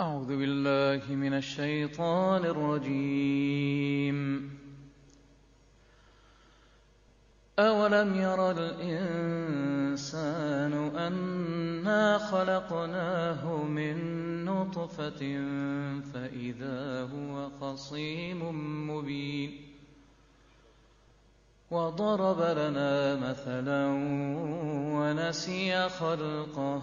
أعوذ بالله من الشيطان الرجيم. أولم ير الإنسان أنا خلقناه من نطفة فإذا هو خصيم مبين وضرب لنا مثلا ونسي خلقه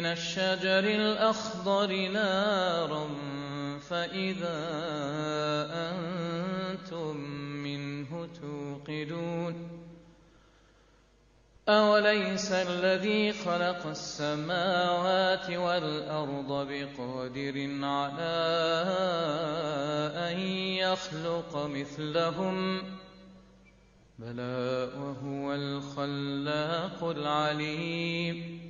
من الشجر الأخضر نارا فإذا أنتم منه توقدون أوليس الذي خلق السماوات والأرض بقادر على أن يخلق مثلهم بلى وهو الخلاق العليم